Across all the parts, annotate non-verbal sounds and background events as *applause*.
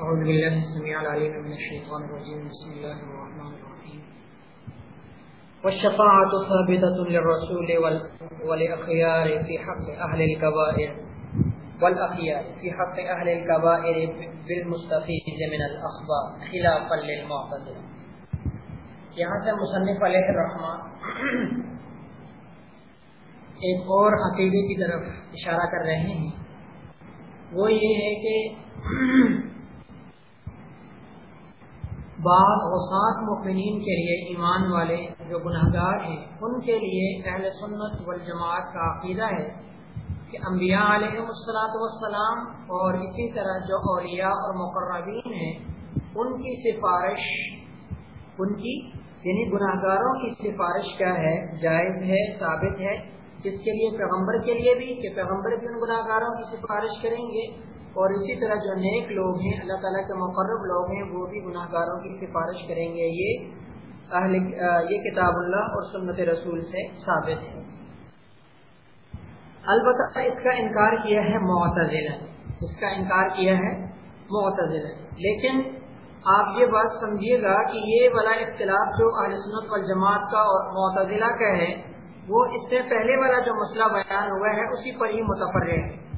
أعوذ بالله السميع العليم من الشيطان الرجيم. بسم الله الرحمن الرحيم. والشفاعة ثابتة للرسول والأخيار في حق أهل الكبائر، والأخيار في حق أهل الكبائر بالمستفيد من الأخبار، خلافا للمعتزلة. یہاں سے مصنف علیہ الرحمن ایک اور عقیدے کی طرف اشارہ کر رہے ہیں۔ وہ یہ ہے کہ بعض اوسات مؤمنین کے لیے ایمان والے جو گناہ گار ہیں، ان کے لیے اہل سنت والجماعت کا عقیدہ ہے کہ انبیاء علیہ السلاۃ والسلام اور اسی طرح جو اولیاء اور مقربین ہیں، ان کی سفارش، ان کی یعنی گناہ گاروں کی سفارش کیا ہے؟ جائز ہے، ثابت ہے۔ اس کے لیے؟ پیغمبر کے لیے بھی، کہ پیغمبر بھی ان گناہ گاروں کی سفارش کریں گے۔ اور اسی طرح جو نیک لوگ ہیں، اللہ تعالیٰ کے مقرب لوگ ہیں، وہ بھی گناہ گاروں کی سفارش کریں گے۔ یہ اہل، یہ کتاب اللہ اور سنت رسول سے ثابت ہے۔ البتہ اس کا انکار کیا ہے معتزلہ۔ اس کا انکار کیا ہے معتزلہ۔ لیکن آپ یہ بات سمجھیے گا کہ یہ والا اختلاف جو اہل سنت والجماعت کا اور معتزلہ کا ہے، وہ اس سے پہلے والا جو مسئلہ بیان ہوا ہے، اسی پر ہی متفر ہے۔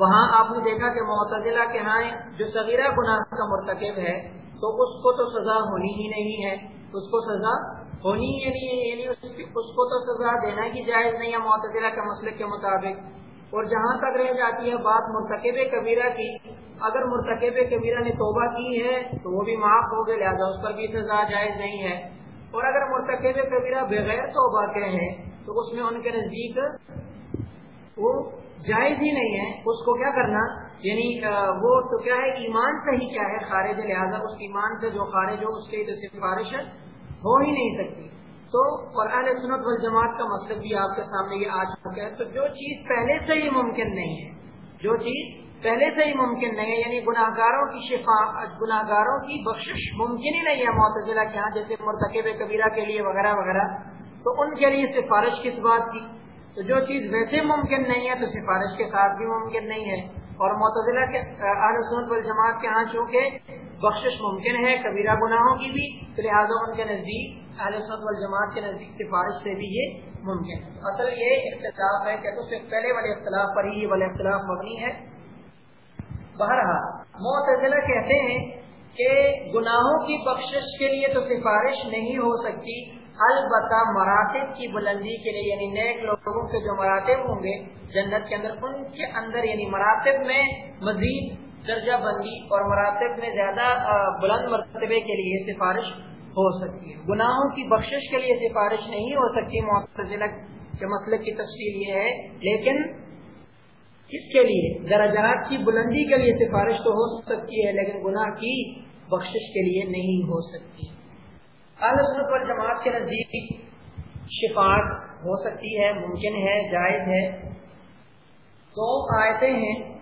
وہاں آپ نے دیکھا کہ معتدلہ کے ہاں جو صغیرہ گناہ کا مرتکب ہے، تو اس کو تو سزا ہونی ہی نہیں ہے۔ اس کو سزا ہونی ہی نہیں ہے یعنی اس کو تو سزا دینا ہی جائز نہیں ہے معتدلہ کے مسئلے کے مطابق۔ اور جہاں تک رہ جاتی ہے بات مرتکب کبیرہ کی، اگر مرتکب کبیرہ نے توبہ کی ہے، تو وہ بھی معاف ہو گئے، لہٰذا اس پر بھی سزا جائز نہیں ہے۔ اور اگر مرتکب کبیرہ بغیر توبہ کے ہیں، تو اس میں ان کے نزدیک وہ جائز ہی نہیں ہے، اس کو کیا کرنا؟ یعنی وہ تو کیا ہے، ایمان سے ہی کیا ہے، خارج لہٰذا اس ایمان سے جو خارج ہو، اس کی تو سفارش ہو ہی نہیں سکتی۔ تو قرآن سنت والجماعت کا مطلب بھی آپ کے سامنے یہ آ چکا ہے۔ تو جو چیز پہلے سے ہی ممکن نہیں ہے، جو چیز پہلے سے ہی ممکن نہیں ہے یعنی گناہ گاروں کی شفا گناہ گاروں کی بخشش ممکن ہی نہیں ہے معتزلہ کے ہاں جیسے مرتکب کبیرہ کے لیے وغیرہ وغیرہ۔ تو ان کے لیے سفارش کس بات کی؟ تو جو چیز ویسے ممکن نہیں ہے تو سفارش کے ساتھ بھی ممکن نہیں ہے۔ اور معتدلہ کے سنت والجماعت کے ہاں چونکہ بخشش ممکن ہے، کبیرہ گناہوں کی بھی، تو لہٰذا ان کے نزدیک اہل سنت والجماعت کے نزدیک سفارش سے بھی یہ ممکن ہے۔ اصل یہ اختلاف ہے کہ تو صرف پہلے والے اختلاف پر ہی والے اختلاف مبنی ہے۔ بہرحال معتدلہ کہتے ہیں کہ گناہوں کی بخشش کے لیے تو سفارش نہیں ہو سکتی۔ البتہ مراتب کی بلندی کے لیے یعنی نیک لوگوں کے جو مراتب ہوں گے، جنت کے اندر ان کے اندر یعنی مراتب میں مزید درجہ بندی اور مراتب میں زیادہ بلند مرتبے کے لیے سفارش ہو سکتی ہے۔ گناہوں کی بخشش کے لیے سفارش نہیں ہو سکتی معتزلہ کے مسئلے کی تفصیل یہ ہے۔ لیکن اس کے لیے، درجات کی بلندی کے لیے سفارش تو ہو سکتی ہے، لیکن گناہ کی بخشش کے لیے نہیں ہو سکتی۔ سنت والجماعت کے نزدیک شفاعت ہو سکتی ہے، ممکن ہے، جائز ہے۔ دو آیتیں ہیں۔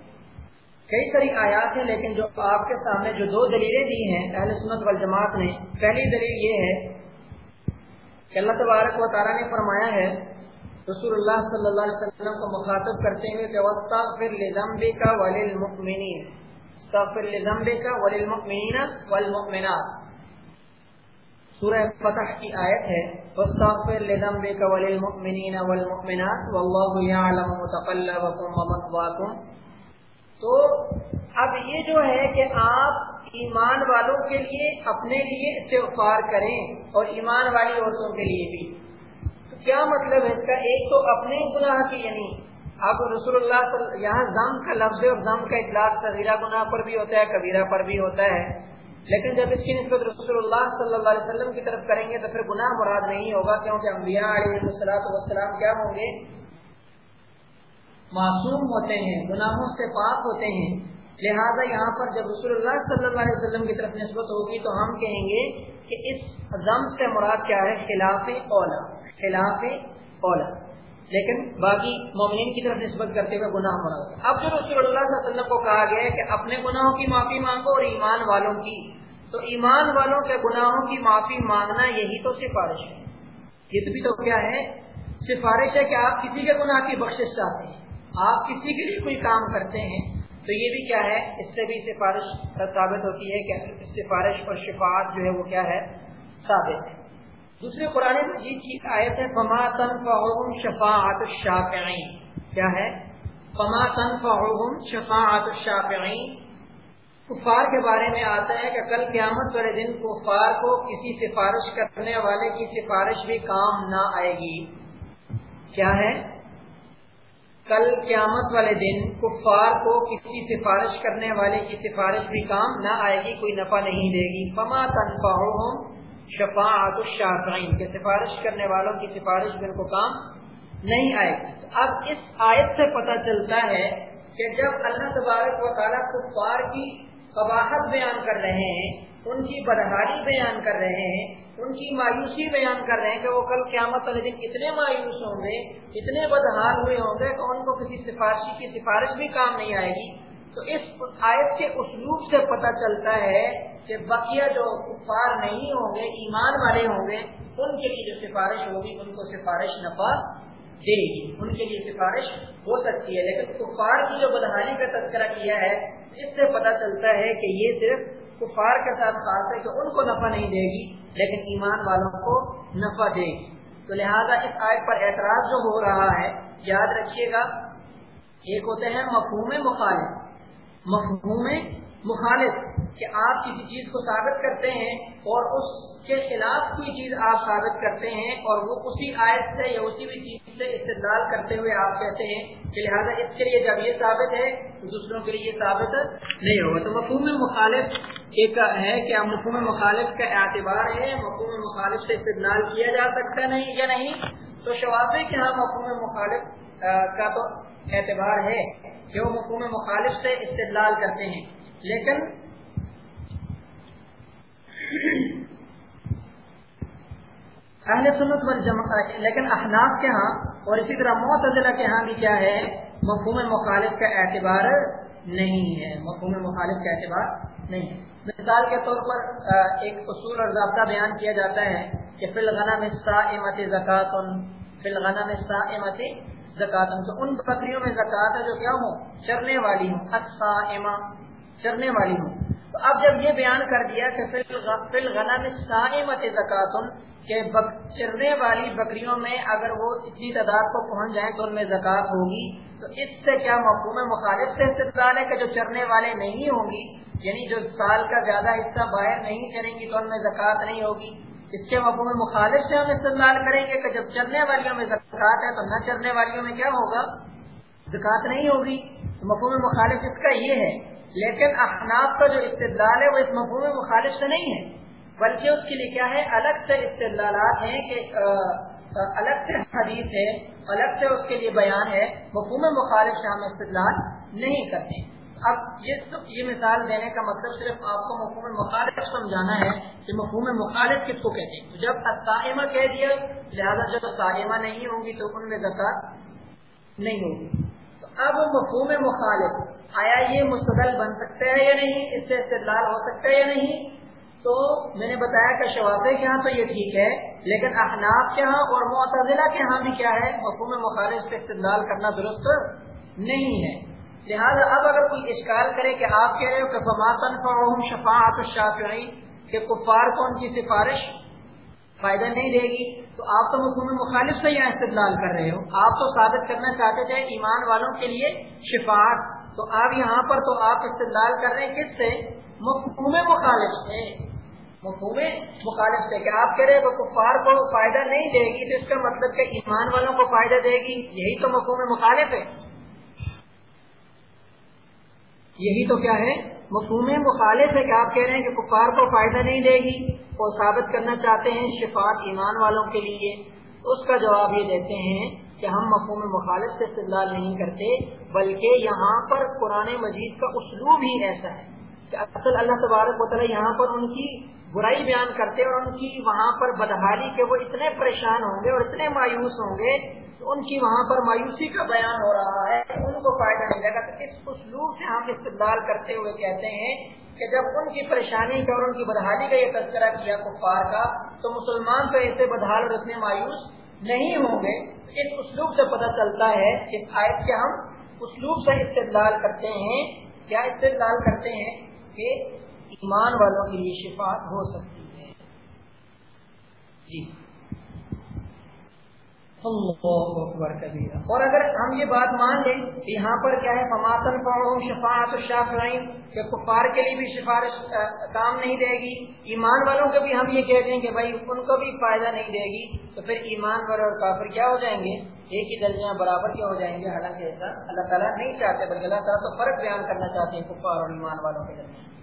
کئی ساری آیات ہیں، لیکن جو آپ کے سامنے جو دو دلیلیں دی ہیں اہل سنت والجماعت نے، پہلی دلیل یہ ہے کہ اللہ تبارک و تعالیٰ نے فرمایا ہے، رسول اللہ صلی اللہ علیہ وسلم کو مخاطب کرتے ہوئے کہ وسطر لزمبے کا ولیل مکمنین لزمبے کا والمؤمنات۔ سورہ فتح کی آیت ہے واستغفر لذنبك وللمؤمنين والمؤمنات والله يعلم متقلبكم ومثواكم تو اب یہ جو ہے کہ آپ ایمان والوں کے لیے اپنے لیے استغفار کریں اور ایمان والی عورتوں کے لیے بھی۔ تو کیا مطلب ہے اس کا؟ ایک تو اپنے گناہ کی یعنی اب رسول اللہ یہاں ضم کا لفظ اور ضم کا اطلاق صغیرہ گناہ پر بھی ہوتا ہے، کبیرہ پر بھی ہوتا ہے۔ لیکن جب اس کی نسبت رسول اللہ صلی اللہ علیہ وسلم کی طرف کریں گے تو پھر گناہ مراد نہیں ہوگا، کیونکہ انبیاء علیہ وسلام کیا ہوں گے؟ معصوم ہوتے ہیں، گناہوں سے پاک ہوتے ہیں۔ لہذا یہاں پر جب رسول اللہ صلی اللہ علیہ وسلم کی طرف نسبت ہوگی تو ہم کہیں گے کہ اس ضم سے مراد کیا ہے؟ خلاف اولا خلاف اولا۔ لیکن باقی مومنین کی طرف نسبت کرتے ہوئے گناہ مراد اب جو رسول اللہ صلی اللہ علیہ وسلم کو کہا گیا ہے کہ اپنے گناہوں کی معافی مانگو اور ایمان والوں کی، تو ایمان والوں کے گناہوں کی معافی مانگنا یہی تو سفارش ہے۔ یہ بھی تو کیا ہے؟ سفارش ہے کہ آپ کسی کے گناہ کی بخشش چاہتے ہیں، آپ کسی کے لیے کوئی کام کرتے ہیں، تو یہ بھی کیا ہے؟ اس سے بھی سفارش ثابت ہوتی ہے کہ سفارش اور شفاعت جو ہے وہ کیا ہے؟ ثابت ہے۔ دوسرے قرآن مجید کی آیت ہے، فما تنفعهم شفاعت الشافعین کیا ہے؟ فما تنفعهم شفاعت الشافعین کفار کے بارے میں آتا ہے کہ کل قیامت والے دن کفار کو کسی سفارش کرنے والے کی سفارش بھی کام نہ آئے گی۔ کیا ہے؟ کل قیامت والے دن کفار کو کسی سفارش کرنے والے کی سفارش بھی کام نہ آئے گی، کوئی نفع نہیں دے گی۔ پما تنفا شفاعت الشافعین کے سفارش کرنے والوں کی سفارش بھی ان کو کام نہیں آئے گی اب اس آیت سے پتہ چلتا ہے کہ جب اللہ تبارک و تعالیٰ کفار کی قباحت بیان کر رہے ہیں، ان کی بدہاری بیان کر رہے ہیں، ان کی مایوسی بیان کر رہے ہیں کہ وہ کل قیامت والے دن اتنے مایوس ہوں گے، اتنے بدحال ہوئے ہوں گے کہ ان کو کسی سفارشی کی سفارش بھی کام نہیں آئے گی۔ تو اس آیت کے اسلوب سے پتہ چلتا ہے کہ بقیہ جو کفار نہیں ہوں گے، ایمان والے ہوں گے، ان کے لیے جو سفارش ہوگی، ان کو سفارش نفع دے گی۔ ان کے لیے سفارش ہو سکتی ہے۔ لیکن کفار کی جو بدحالی کا تذکرہ کیا ہے، اس سے پتہ چلتا ہے کہ یہ صرف کفار کے ساتھ خاص ہے کہ ان کو نفع نہیں دے گی، لیکن ایمان والوں کو نفع دے گی۔ تو لہذا اس آیت پر اعتراض جو ہو رہا ہے، یاد رکھیے گا، ایک ہوتے ہیں مفہوم مخالف۔ مفہوم مخالف کہ آپ کسی چیز کو ثابت کرتے ہیں اور اس کے خلاف کوئی چیز آپ ثابت کرتے ہیں اور وہ اسی آیت سے یا اسی بھی چیز سے استدلال کرتے ہوئے آپ کہتے ہیں کہ لہٰذا اس کے لیے جب یہ ثابت ہے تو دوسروں کے لیے یہ ثابت نہیں ہوگا۔ تو مفہوم مخالف ایک ہے کہ مفہوم مخالف کا اعتبار ہے، مفہوم مخالف سے استدلال کیا جا سکتا نہیں یا نہیں؟ تو شواب کے ہاں مفہوم مخالف کا تو اعتبار ہے۔ کہ وہ مخالف سے استدلال کرتے ہیں۔ لیکن اہل سنت والجماع لیکن احناف کے ہاں اور اسی طرح معتزلہ کے ہاں بھی کیا ہے، مفہوم مخالف کا اعتبار نہیں ہے۔ مفہوم مخالف کا اعتبار نہیں ہے۔ مثال کے طور پر ایک اصول اور ضابطہ بیان کیا جاتا ہے کہ فی الغنم الصائمۃ زکات، فی الغنم الصائمۃ زکات تو ان بکریوں میں زکات ہے جو کیا ہوں؟ چرنے والی ہوں. الصائمہ. چرنے والی ہوں. تو اب جب یہ بیان کر دیا کہ فی الغنم الصائمۃ زکات کہ چرنے والی بکریوں میں اگر وہ اتنی تعداد کو پہنچ جائیں تو ان میں زکات ہوگی. تو اس سے کیا مفہوم مخالف سے استدلال ہے کہ جو چرنے والے نہیں ہوں گی یعنی جو سال کا زیادہ حصہ باہر نہیں چلیں گی تو ان میں زکات نہیں ہوگی. اس کے مفہوم مخالف سے ہم استعمال کریں گے کہ جب چرنے والیوں میں زکات ہے تو نہ چرنے والیوں میں کیا ہوگا؟ زکات نہیں ہوگی۔ تو مفہوم مخالف اس کا یہ ہے۔ لیکن احناف کا جو استدلال ہے وہ اس مفہوم مخالف سے نہیں ہے۔ بلکہ اس کے لیے کیا ہے؟ الگ سے استدلالات ہیں کہ الگ سے حدیث ہے، الگ سے اس کے لیے بیان ہے۔ مفہوم مخالف سے ہم استدلال نہیں کرتے۔ اب یہ یہ مثال دینے کا مطلب صرف آپ کو مفہوم مخالف سمجھانا ہے کہ مفہوم مخالف کس کو کہتے ہیں؟ جب سائمہ کہہ دیا، لہٰذا جب سائمہ نہیں ہوں گی تو ان میں زکات نہیں ہوگی۔ تو اب مفہوم مخالف، آیا یہ مستدل بن سکتا ہے یا نہیں؟ اس سے استدلال ہو سکتا ہے یا نہیں؟ تو میں نے بتایا کہ شوافے کے ہاں تو یہ ٹھیک ہے، لیکن احناف کے ہاں اور معتزلہ کے ہاں بھی کیا ہے؟ مفہوم مخالف سے استعمال کرنا درست نہیں ہے۔ لہٰذا اب اگر کوئی اشکال کرے کہ آپ کہہ رہے ہو کہ فماتن فہم شفاعت الشافعی کہ کفار کو ان کی سفارش فائدہ نہیں دے گی، تو آپ تو مفہوم مخالف سے یہاں استدلال کر رہے ہو۔ آپ تو ثابت کرنا چاہتے تھے ایمان والوں کے لیے شفاعت۔ تو آپ یہاں پر تو آپ استدلال کر رہے ہیں کس سے؟ مفہوم مخالف سے۔ مفہوم مخالف سے کہ آپ کہہ رہے کہ کفار کو فائدہ نہیں دے گی، تو اس کا مطلب کہ ایمان والوں کو فائدہ دے گی، یہی تو مفہوم مخالف ہے۔ یہی تو کیا ہے؟ مفہوم مخالف ہے کہ آپ کہہ رہے ہیں کہ کفار کو فائدہ نہیں دے گی وہ ثابت کرنا چاہتے ہیں شفاعت ایمان والوں کے لیے۔ اس کا جواب یہ دیتے ہیں کہ ہم مفہوم مخالف سے استدلال نہیں کرتے، بلکہ یہاں پر قرآن مجید کا اسلوب ہی ایسا ہے کہ اصل اللہ تبارک و تعالیٰ یہاں پر ان کی برائی بیان کرتے اور ان کی وہاں پر بدحالی کے وہ اتنے پریشان ہوں گے اور اتنے مایوس ہوں گے تو ان کی وہاں پر مایوسی کا بیان ہو رہا ہے، ان کو فائدہ ملے گا۔ تو اس اسلوب سے ہم استقبال کرتے ہوئے کہتے ہیں کہ جب ان کی پریشانی کا اور ان کی بدحالی کا یہ تذکرہ کیا کفار کا، تو مسلمان تو ایسے بدحال اور اتنے مایوس نہیں ہوں گے۔ اس اسلوب سے پتہ چلتا ہے، اس آیت کے ہم اسلوب سے استقبال کرتے ہیں۔ کیا استدلال کرتے ہیں کہ ایمان والوں کے لیے شفاعت ہو سکتی ہے۔ جی۔ اور اگر ہم یہ بات مان لیں کہ یہاں پر کیا ہے، فماتن شفاعت الشافعین کہ کفار کے لیے بھی سفارش کام نہیں دے گی، ایمان والوں کو بھی ہم یہ کہہ دیں کہ بھائی ان کو بھی فائدہ نہیں دے گی، تو پھر ایمان والے اور کافر کیا ہو جائیں گے؟ ایک ہی درجہ برابر کیا ہو جائیں گے؟ حالانکہ ایسا اللہ تعالیٰ نہیں چاہتے، بلکہ اللہ تعالیٰ تو فرق بیان کرنا چاہتے ہیں کفار اور ایمان والوں کے درمیان۔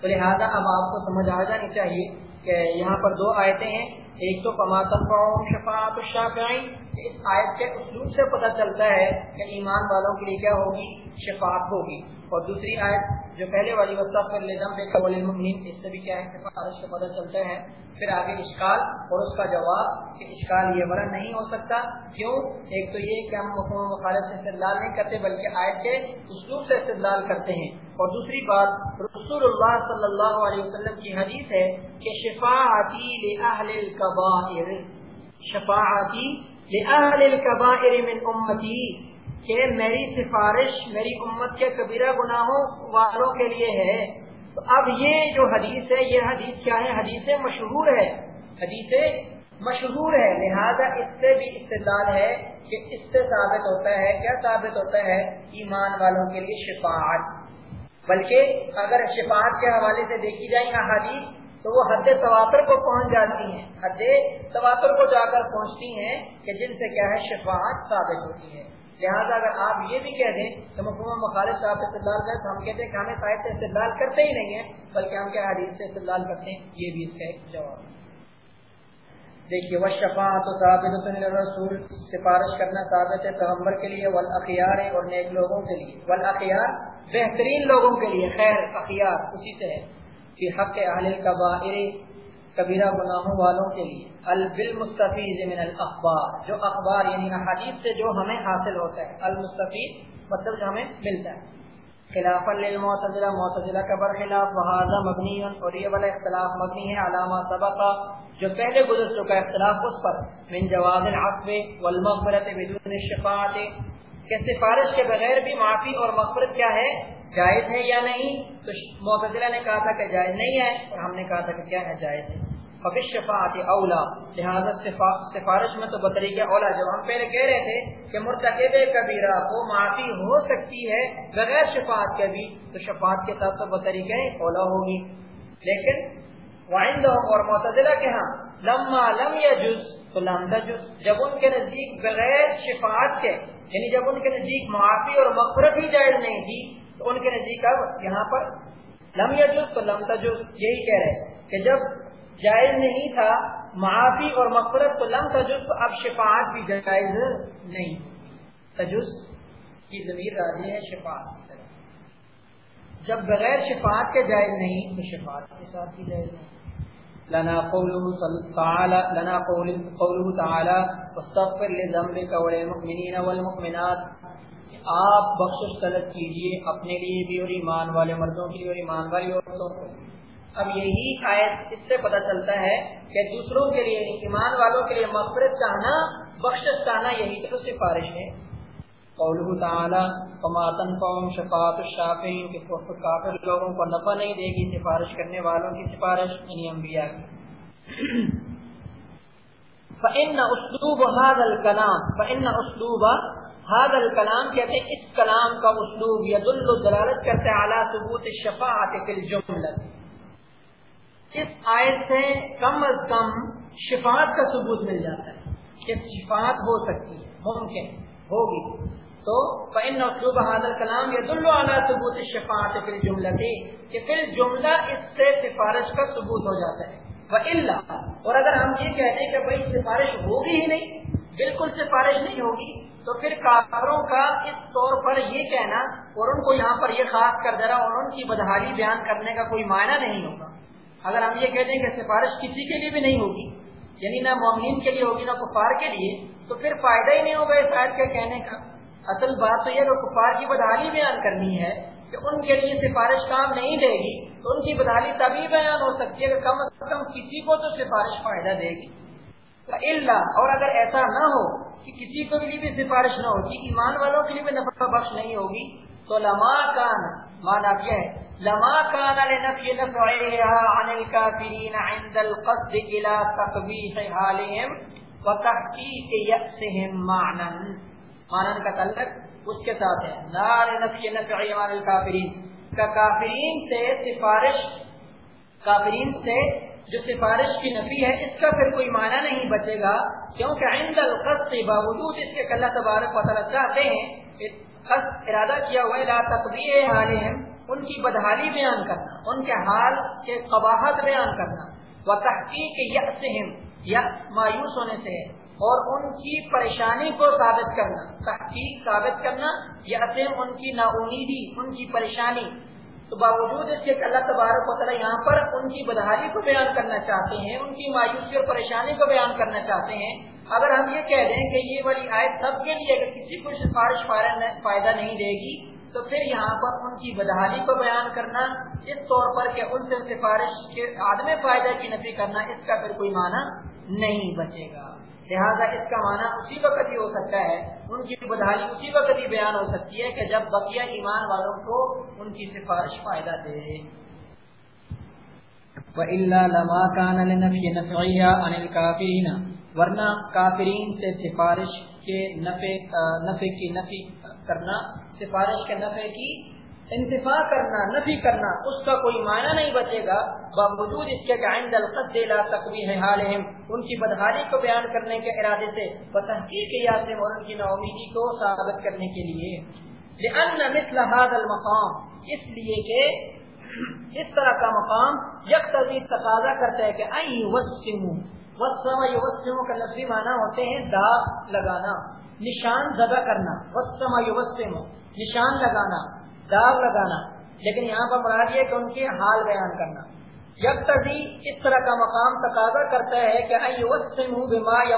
تو لہٰذا اب آپ کو سمجھ آ جانی چاہیے کہ یہاں پر دو آیتیں ہیں۔ ایک تو پماتن پاؤں شفاعت الشافعین اس آیت کے اسلوب سے پتہ چلتا ہے کہ ایمان والوں کے لیے کیا ہوگی؟ شفاعت ہوگی۔ اور دوسری آیت جو پہلے والی وسط پر لزم بے قبول المؤمنین اس سے بھی کیا ہے سفارش سے پتہ چلتا ہے۔ پھر آگے اشکال اور اس کا جواب کہ اشکال یہ بڑا نہیں ہو سکتا۔ کیوں؟ ایک تو یہ کہ ہم مقام مخالف سے استدلال نہیں کرتے، بلکہ آیت کے اسلوب سے استدلال کرتے ہیں۔ اور دوسری بات، رسول اللہ صلی اللہ علیہ وسلم کی حدیث ہے کہ شفاعتی لأہل الكبائر. شفاعتی لأہل الكبائر من امتی کہ میری سفارش میری امت کے کبیرہ گناہوں والوں کے لیے ہے. تو اب یہ جو حدیث ہے، یہ حدیث کیا ہے؟ حدیث مشہور ہے. حدیث مشہور ہے. لہذا اس سے بھی استدلال ہے کہ اس سے ثابت ہوتا ہے، کیا ثابت ہوتا ہے؟ ایمان والوں کے لیے شفاعت. بلکہ اگر شفاعت کے حوالے سے دیکھی جائیں گا حدیث تو وہ حد تواتر کو پہنچ جاتی ہیں۔ حد تواتر کو جا کر پہنچتی ہیں کہ جن سے کیا ہے، شفاعت ثابت ہوتی ہے۔ لہٰذا اگر آپ یہ بھی کہہ دیں کہ محمد مخالف صاحب استدلال کریں تو ہم کہتے ہیں کہ ہمیں شاید سے استدلال کرتے ہی نہیں ہیں، بلکہ ہم کیا حدیث سے استدلال کرتے ہیں، یہ بھی اس کا ایک جواب دیکھیے وہ شفاعت و ثابت رسول سفارش کرنا ثابت ہے پیغمبر کے لیے والاخیار اور نیک لوگوں کے لیے۔ والاخیار بہترین لوگوں کے لیے، خیر، اخیار، اسی سے ہے۔ کہ حق اہل القبائر کبیرہ گناہوں والوں کے لیے۔ البل مستفیض من الاخبار، جو اخبار یعنی حدیث سے جو ہمیں حاصل ہوتا ہے۔ المستفید مطلب جو ہمیں ملتا ہے۔ خلاف للمعتزلہ، معتزلہ کا برخلاف، وہذا مبنی اور یہ والا اختلاف مبنی ہے علامہ سبقہ جو پہلے گزر چکا اختلاف اس پر۔ من جواز العفو والمغفرت بدون الشفاعت کہ سفارش کے بغیر بھی معافی اور مغفرت کیا ہے؟ جائز ہے یا نہیں؟ تو معتزلہ نے کہا تھا کہ جائز نہیں ہے اور ہم نے کہا تھا کہ کیا ہے؟ جائز ہے۔ فبش شفاعت اولا۔ لہٰذا سفارش میں تو بطری کے اولا، جب ہم پہلے کہہ رہے تھے کہ مرتکب کبیرہ کو معافی ہو سکتی ہے بغیر شفاعت کے بھی، تو شفاعت کے ساتھ تو بطری کے اولا ہوگی۔ لیکن وائند اور معتزلہ کے ہاں لما لم یا جز تو لم جز جب ان کے نزدیک بغیر شفاعت کے یعنی جب ان کے نزدیک معافی اور مغفرت ہی جائز نہیں تھی، تو ان کے نزدیک اب یہاں پر لم یجز تو لم تجز، یہی کہہ رہے کہ جب جائز نہیں تھا، معافی اور مغفرت تو لم تجز، تو اب شفاعت بھی جائز نہیں۔ تجز کی ضمیر راضی ہے شفاعت جب بغیر شفاعت کے جائز نہیں، تو شفاعت کے ساتھ بھی جائز نہیں۔ لنا قوله تعالى، لنا قوله تعالى، واستغفر لذنبك وللمؤمنين والمؤمنات. آپ بخشش طلب کیجیے اپنے لیے بھی اور ایمان والے مردوں کے لیے اور ایمان والی عورتوں کو اب یہی آیت اس سے پتہ چلتا ہے کہ دوسروں کے لیے یعنی ایمان والوں کے لیے مغفرت چاہنا، بخشش چاہنا یہی تو سفارش ہے۔ قوله تعالی فما تنفعهم شفاعت الشافعین کہ کافر لوگوں کو نفع نہیں دے گی، سفارش کرنے والوں کی سفارش یعنی انبیاء کی۔ *clears throat* فإن اسلوب هذا الكلام، فإن اسلوب هذا الكلام کہتے ہیں، اس کلام کا اسلوب یدل دلالت کرتے ہیں اعلی ثبوت الشفاعت فی الجملہ اس آیت سے کم از کم شفاعت کا ثبوت مل جاتا ہے۔ کہ شفاعت ہو سکتی ہے، ممکن، ہوگی۔ تو فإن اسلوب هذا الكلام يدل على ثبوت الشفاعت فی الجملہ کہ پھر جملہ اس سے سفارش کا ثبوت ہو جاتا ہے۔ وَإِلَّا اور اگر ہم یہ کہتے کہ بھائی سفارش ہوگی ہی نہیں، بالکل سفارش نہیں ہوگی، تو پھر کافروں کا اس طور پر یہ کہنا اور ان کو یہاں پر یہ خاص کر دے رہا اور ان کی بدحالی بیان کرنے کا کوئی معنی نہیں ہوگا۔ اگر ہم یہ کہتے ہیں کہ سفارش کسی کے لیے بھی نہیں ہوگی یعنی نہ مومنین کے لیے ہوگی، نہ کفار کے لیے، تو پھر فائدہ ہی نہیں ہوگا اس آیت کے کہنے کا۔ اصل بات تو یہ کہ کفار کی بدحالی بیان کرنی ہے کہ ان کے لیے سفارش کام نہیں دے گی، تو ان کی بدحالی تبھی بیان ہو سکتی ہے کہ کم از کم کسی کو تو سفارش فائدہ دے گی۔ اللہ اور اگر ایسا نہ ہو کہ کسی کو بھی سفارش نہ ہوگی ایمان والوں کے لیے بھی نفع بخش نہیں ہوگی، تو لما کان مانا کیا ہے؟ لما کان لنفی نفعها عن الكافرین عند القصد الى تقبیح حالهم وتحقیق یأسهم معنا۔ معنا کا تعلق اس کے ساتھ ہے۔ لا لنفی نفعها عن الكافرین کا کافرین سے سفارش، کافرین سے جو سفارش کی نفی ہے، اس کا پھر کوئی معنی نہیں بچے گا۔ کیونکہ عند القصد باوجود اس کے اللہ تبارک و تعالی چاہتے ہیں ارادہ کیا ہوا لا تقبیر حالہم، ان کی بدحالی بیان کرنا، ان کے حال کے قباحت بیان کرنا۔ وہ تحقیق یسہم یس مایوس ہونے سے۔ اور ان کی پریشانی کو ثابت کرنا، تحقیق ثابت کرنا یسم ان کی نا امیدی ان کی پریشانی۔ تو باوجود اس کے اللہ تبارک و تعالیٰ یہاں پر ان کی بدحالی کو بیان کرنا چاہتے ہیں، ان کی مایوسی اور پریشانی کو بیان کرنا چاہتے ہیں، اگر ہم یہ کہہ دیں کہ یہ والی آیت سب کے لیے اگر کسی کو سفارش فائدہ نہیں دے گی، تو پھر یہاں پر ان کی بدحالی کو بیان کرنا، اس طور پر کہ ان سے سفارش کے عدم فائدہ کی نفی کرنا، اس کا پھر کوئی معنی نہیں بچے گا۔ لہٰذا اس کا معنی اسی وقت ہی ہو سکتا ہے ان کی بدحالی اسی وقت ہی بیان ہو سکتی ہے کہ جب بقیہ ایمان والوں کو ان کی سفارش فائدہ دے۔ وَإِلَّا لَمَا كَانَ لِنَفْيِ عَنِ الْكَافِرِينَ۔ ورنہ کافرین سے سفارش کے نفع, نفع کی نفی کرنا سفارش کے نفع کی انتفا کرنا، نفی کرنا، اس کا کوئی معنی نہیں بچے گا، باوجود اس کے عند القد لا تقویح حالہم، ان کی بدحالی کو بیان کرنے کے ارادے سے بتحقیق یاسم اور ان کی ناامیدی کو ثابت کرنے کے لیے۔ لأن مثل هذا المقام، اس لیے کہ اس طرح کا مقام یکتضی تقاضا کرتا ہے کہ وسم کا لفظی معنی ہوتے ہیں داغ لگانا، نشان زدہ کرنا وسم یوسمو، نشان لگانا۔ داغ لگانا۔ لیکن یہاں پر مراد یہ کہ ان کے حال بیان کرنا۔ جب تک اس طرح کا مقام تقاضا کرتا ہے کہ یا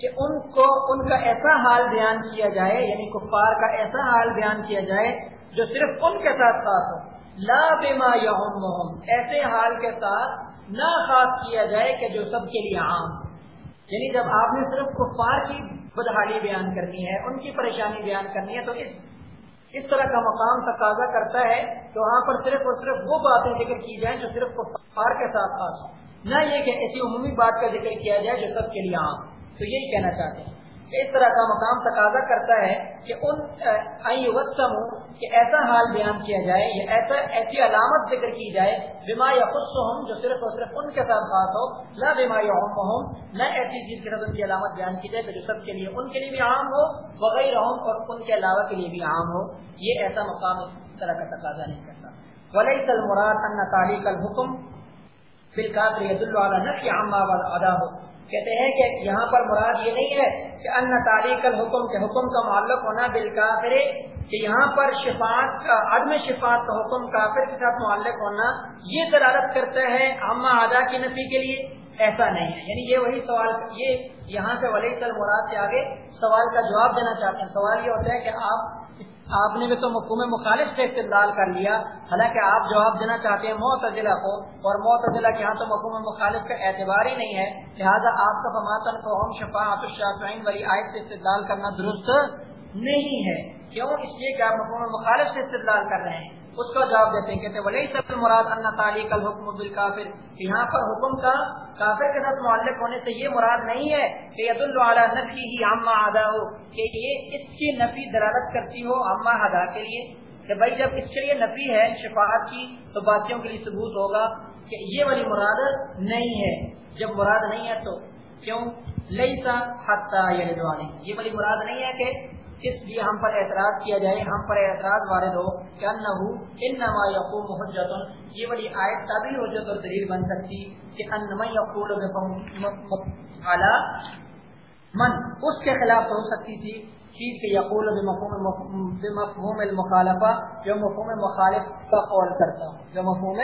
کہ ان کو، ان کا ایسا حال بیان کیا جائے یعنی کفار کا ایسا حال بیان کیا جائے جو صرف ان کے ساتھ خاص ہو۔ لا بما یا ایسے حال کے ساتھ نہ خاص کیا جائے کہ جو سب کے لیے عام یعنی جب آپ نے صرف کفار کی بدحالی بیان کرنی ہے، ان کی پریشانی بیان کرنی ہے، تو اس اس طرح کا مقام تقاضا کرتا ہے کہ وہاں پر صرف اور صرف وہ باتیں ذکر کی جائیں جو صرف کفار کے ساتھ خاص ہوں۔ نہ یہ کہ ایسی عمومی بات کا ذکر کیا جائے جو سب کے لیے عام تو یہی کہنا چاہتے ہیں۔ اس طرح کا مقام تقاضا کرتا ہے کہ ان کہ ایسا حال بیان کیا جائے، یا ایسا، ایسی علامت ذکر کی جائے بیما یا خود جو صرف اور صرف ان کے ساتھ خاص ہو نہ بیما یا نہ ایسی چیز کے ساتھ ان کی علامت بیان کی جائے جو سب کے لیے ان کے لیے بھی عام ہو وغیرہ اور ان کے علاوہ کے لیے بھی عام ہو، یہ ایسا مقام اس طرح کا تقاضا نہیں کرتا۔ ولی کل مراد ان تعلیق الحکم بالکافر عید اللہ نفی عامہ ادا ہو کہتے ہیں کہ یہاں پر مراد یہ نہیں ہے کہ ان تاریخ الحکم کے حکم کا معلق ہونا بالکافر، کہ یہاں پر شفاعت کا عدم شفاعت کا حکم کافر کے ساتھ معلق ہونا، یہ دلالت کرتا ہے اما ادا کی نفی کے لیے، ایسا نہیں ہے۔ یعنی یہ وہی سوال، یہ یہاں سے ولی سل مراد سے آگے سوال کا جواب دینا چاہتے ہیں۔ سوال یہ ہوتا ہے کہ آپ آپ نے بھی تو مفہوم مخالف سے استدلال کر لیا۔ حالانکہ آپ جواب دینا چاہتے ہیں معتزلہ کو، اور معتزلہ کے یہاں تو مفہوم مخالف کا اعتبار ہی نہیں ہے۔ لہٰذا آپ کا فماتن قوم شفاعت الشافعین والی آیت سے استدلال کرنا درست نہیں ہے۔ کیوں؟ اس لیے کہ آپ مفہوم مخالف سے استدلال کر رہے ہیں۔ اس کا جواب دیتے ہیں، کہتے ہیں ولی سب مراد اللہ تعالی کا حکم بالکافر یہاں پر حکم کا کافر کے ساتھ معلق ہونے سے یہ مراد نہیں ہے کہ عید اللہ نفی ہی عامہ ادا ہو کہ یہ اس کی نفی درارت کرتی ہو عامہ ادا کے لیے۔ کہ بھائی جب اس کے لیے نفی ہے، شفاعت کی، تو باتوں کے لیے ثبوت ہوگا کہ یہ والی مراد نہیں ہے۔ جب مراد نہیں ہے تو کیوں؟ لئی سا حتہ یہ والی مراد نہیں ہے کہ اس لیے ہم پر اعتراض کیا جائے، ہم پر اعتراض وارد ہو کہ انہو انما یقوم حجت یہ بڑی آیت تبھی حجت اور دلیل بن سکتی کہ انما یقول اعلی من، اس کے خلاف ہو سکتی تھی چیز کے یقول بمفہوم المخالفہ، جو مفہوم مخالف کا قول کرتا ہو، جو مفہوم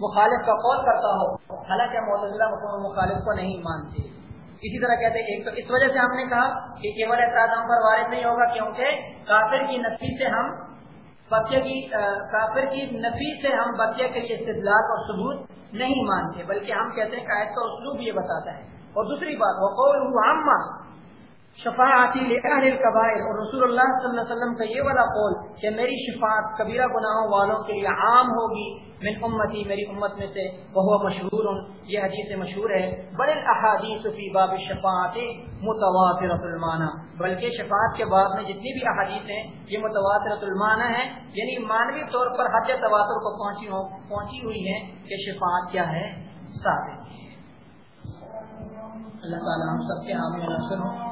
مخالف کا قول کرتا ہو۔ حالانکہ معتزلہ مفہوم مخالف کو نہیں مانتے۔ اسی طرح کہتے ہیں ایک تو اس وجہ سے ہم نے کہا کہ کیول اعتراض ہم پر وارد نہیں ہوگا، کیونکہ کافر کی نفی سے ہم بچے کی کافر کی نفی سے ہم بچے کے لیے استدلال اور ثبوت نہیں مانتے، بلکہ ہم کہتے ہیں قائد کا اسلوب یہ بتاتا ہے۔ اور دوسری بات وہ عامہ شفاعتی لأہل القبائر. اور رسول اللہ صلی اللہ علیہ وسلم کا یہ والا قول کہ میری شفاعت کبیرہ گناہوں والوں کے لیے عام ہوگی، من امتی، میری امت میں سے وہ مشہور یہ حدیث مشہور ہے، بل الاحادیث فی باب الشفاعت متواترۃ المعنی. بلکہ شفاعت کے باب میں جتنی بھی احادیث ہیں، یہ متواترۃ المعنی ہیں یعنی مانوی طور پر حد تواتر کو پہنچی ہو، پہنچی ہوئی ہیں کہ شفاعت کیا ہے؟ ثابت اللہ تعالی ہم سب کے حامی نصر ہوں